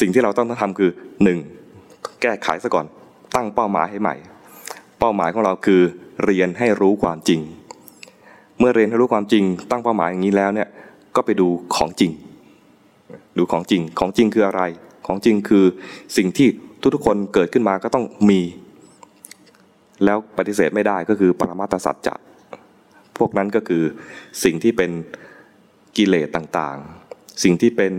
สิ่งที่เราต้องทำคือหนึ่งแก้ไขซะก่อน ตั้งเป้าหมายให้ใหม่ เป้าหมายของเราคือ เรียนให้รู้ความจริง เมื่อเรียนให้รู้ความจริง ตั้งเป้าหมายอย่างนี้แล้วเนี่ยก็ไปดูของจริง ดูของจริงของจริงคืออะไร ของจริงคือสิ่งที่ทุกๆคนเกิดขึ้นมาก็ต้องมี แล้วปฏิเสธไม่ได้ก็คือปรมาตสัจจะพวกนั้นก็คือสิ่งที่เป็นกิเลสต่างๆ สิ่งที่เป็น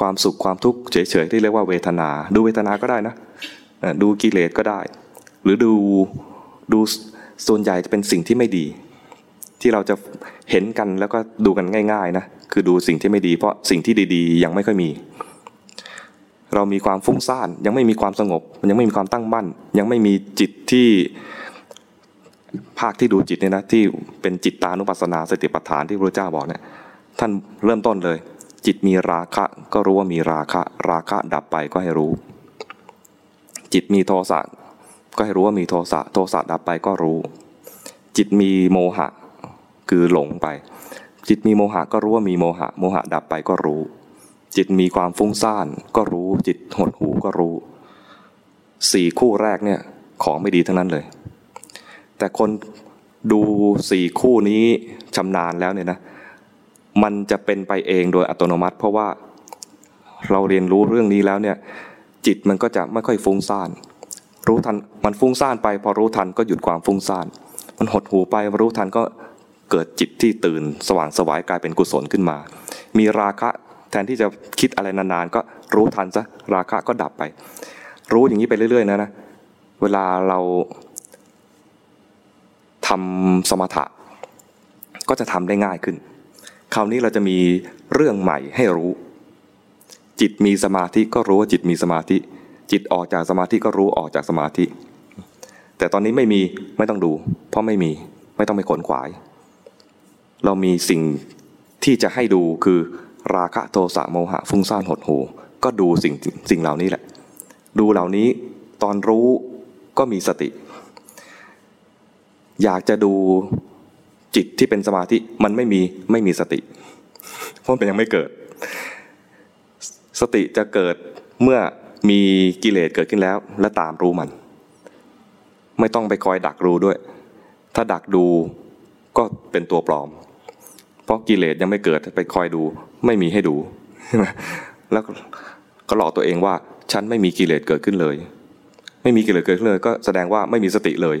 ความสุขความทุกข์เฉยๆที่เรียกว่าเวทนา ดูเวทนาก็ได้นะดูกิเลสก็ได้ หรือดูดูส่วนใหญ่จะเป็นสิ่งที่ไม่ดี ที่เราจะเห็นกันแล้วก็ดูกันง่าย ๆนะคือดูสิ่งที่ไม่ดี เพราะสิ่งที่ดีๆ ยังไม่ค่อยมี เรามีความฟุ้งซ่านยังไม่มีความสงบยังไม่มีความตั้งมั่น ยังไม่มีจิตที่ภาคที่ดูจิตเนี่ยนะที่เป็นจิตตานุปัสสนาสติปัฏฐานที่พระเจ้าบอกเนี่ยท่านเริ่มต้นเลย จิตมีราคะก็รู้ว่ามีราคะ ราคะดับไปก็ให้รู้ จิตมีโทสะก็ให้รู้ว่ามีโทสะโทสะดับไปก็รู้ จิตมีโมหะ คือหลงไป จิตมีโมหะก็รู้ว่ามีโมหะ โมหะดับไปก็รู้ จิตมีความฟุ้งซ่านก็รู้ จิตหดหูก็รู้สี่คู่แรกเนี่ยของไม่ดีทั้งนั้นเลย แต่คนดูสี่คู่นี้ชำนาญแล้วเนี่ยนะ มันจะเป็นไปเองโดยอัตโนมัติ เพราะว่าเราเรียนรู้เรื่องนี้แล้วเนี่ยจิตมันก็จะไม่ค่อยฟุ้งซ่าน รู้ทันมันฟุ้งซ่านไป พอรู้ทันก็หยุดความฟุ้งซ่าน มันหดหูไปรู้ทันก็เกิดจิตที่ตื่นสว่างสวายกลายเป็นกุศลขึ้นมา มีราคะแทนที่จะคิดอะไรนานๆก็รู้ทันซะราคะก็ดับไป รู้อย่างนี้ไปเรื่อยๆนะนะเวลาเราทำสมถะก็จะทำได้ง่ายขึ้น คราวนี้เราจะมีเรื่องใหม่ให้รู้ จิตมีสมาธิก็รู้ว่าจิตมีสมาธิ จิตออกจากสมาธิก็รู้ออกจากสมาธิ แต่ตอนนี้ไม่มีไม่ต้องดู เพราะไม่มีไม่ต้องไปขนขวาย เรามีสิ่งที่จะให้ดูคือราคะโทสะโมหะฟุ้งซ่านหดหูก็ดูสิ่งสิ่งเหล่านี้แหละ ดูเหล่านี้ตอนรู้ก็มีสติ อยากจะดู จิตที่เป็นสมาธิมันไม่มีไม่มีสติ เพราะมันยังไม่เกิด สติจะเกิดเมื่อมีกิเลสเกิดขึ้นแล้ว และตามรู้มัน ไม่ต้องไปคอยดักรู้ด้วย ถ้าดักดูก็เป็นตัวปลอม เพราะกิเลสยังไม่เกิดไปคอยดู ไม่มีให้ดูแล้วก็หลอกตัวเองว่า ฉันไม่มีกิเลสเกิดขึ้นเลย ไม่มีกิเลสเกิดขึ้นเลย ก็แสดงว่าไม่มีสติเลย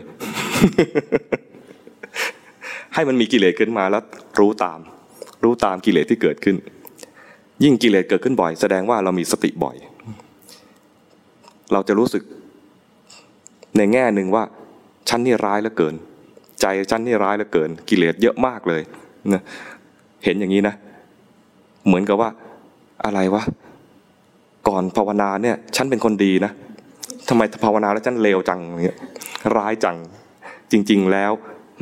ให้มันมีกิเลสขึ้นมาแล้วรู้ตาม รู้ตามกิเลสที่เกิดขึ้น ยิ่งกิเลสเกิดขึ้นบ่อย แสดงว่าเรามีสติบ่อย เราจะรู้สึกในแง่หนึ่งว่าฉันนี่ร้ายเหลือเกิน ใจฉันนี่ร้ายเหลือเกิน กิเลสเยอะมากเลยนะเห็นอย่างนี้นะ เหมือนกับว่าอะไรวะก่อนภาวนาเนี่ย ฉันเป็นคนดีนะทำไมภาวนาแล้วฉันเลวจังเงี้ยร้ายจังจริง ๆ แล้ว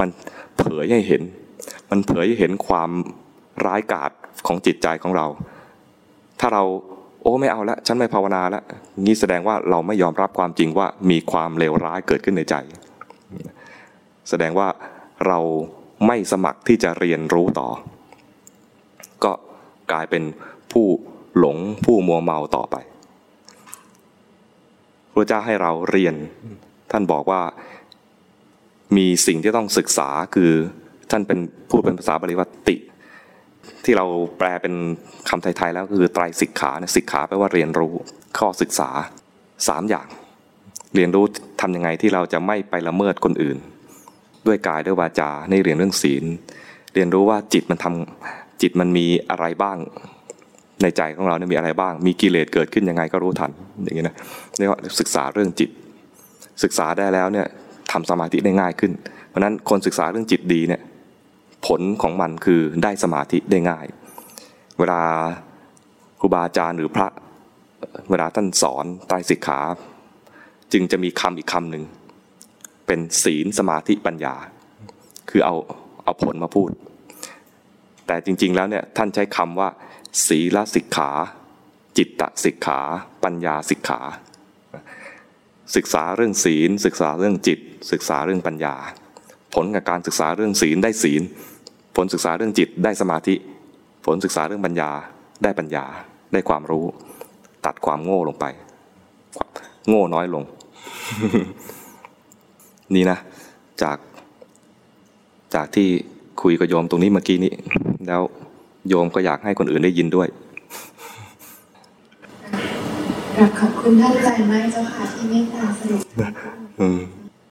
มันเผยให้เห็น มันเผยให้เห็นความร้ายกาจของจิตใจของเรา ถ้าเราโอ้ไม่เอาละฉันไม่ภาวนาล้วนี่แสดงว่าเราไม่ยอมรับความจริงว่ามีความเลวร้ายเกิดขึ้นในใจ แสดงว่าเราไม่สมัครที่จะเรียนรู้ต่อ ก็กลายเป็นผู้หลงผู้มัวเมาต่อไปพระเจ้าให้เราเรียน ท่านบอกว่า มีสิ่งที่ต้องศึกษาคือท่านเป็นพูดเป็นภาษาบาลีว่าติ ที่เราแปลเป็นคำไทยๆแล้วคือไตรสิกขาเนี่ยสิกขาแปลว่าเรียนรู้ข้อศึกษาสามอย่าง เรียนรู้ทำยังไงที่เราจะไม่ไปละเมิดคนอื่น ด้วยกายด้วยวาจาในเรียนเรื่องศีล เรียนรู้ว่าจิตมันทำจิตมันมีอะไรบ้าง ในใจของเราเนี่ยมีอะไรบ้าง มีกิเลสเกิดขึ้นยังไงก็รู้ทันอย่างนี้นะเรียกว่าศึกษาเรื่องจิต ศึกษาได้แล้วเนี่ย ทำสมาธิได้ง่ายขึ้น เพราะนั้นคนศึกษาเรื่องจิตดีเนี่ยผลของมันคือได้สมาธิได้ง่าย เวลาครูบาอาจารย์หรือพระเวลาท่านสอนใต้สิกขา จึงจะมีคำอีกคำหนึ่งเป็นศีลสมาธิปัญญา คือเอาเอาผลมาพูด แต่จริง ๆแล้วเนี่ยท่านใช้คำว่า ศีลสิกขา จิตตสิกขา ปัญญาสิกขา ศึกษาเรื่องศีล ศึกษาเรื่องจิต ศึกษาเรื่องปัญญา ผลกับการศึกษาเรื่องศีลได้ศีล ผลศึกษาเรื่องจิตได้สมาธิ ผลศึกษาเรื่องปัญญาได้ปัญญา ได้ความรู้ ตัดความโง่ลงไป โง่น้อยลง นี่นะ จาก จากที่คุยกับโยมตรงนี้เมื่อกี้นี้ แล้วโยมก็อยากให้คนอื่นได้ยินด้วย กราบขอบคุณท่านใจไหมเจ้าค่ะที่เมตตาสรุป